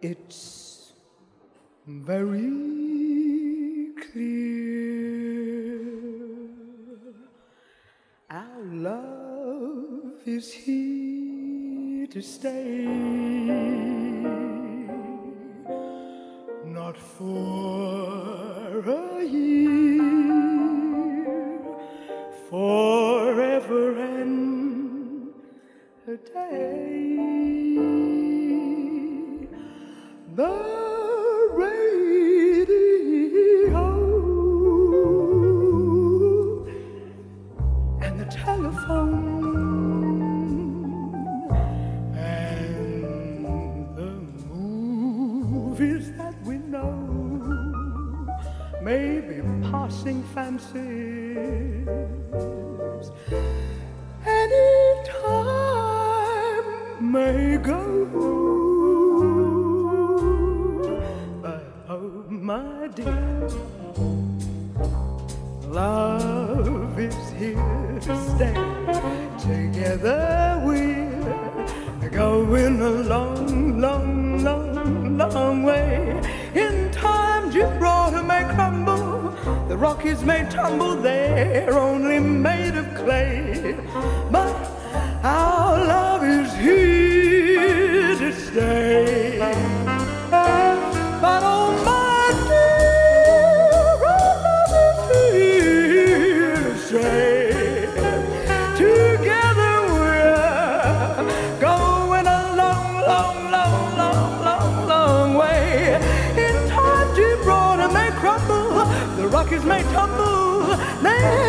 It's very clear our love is here to stay. Not for a year, forever and a day the radio. And the telephone. And the movies that we know. May be passing fancies. Any time may go Love is here to stay. Together we're going a long, long, long, long way. In time, Gibraltar may crumble, the Rockies may tumble, they're only made of clay. But the Rockies may tumble, they're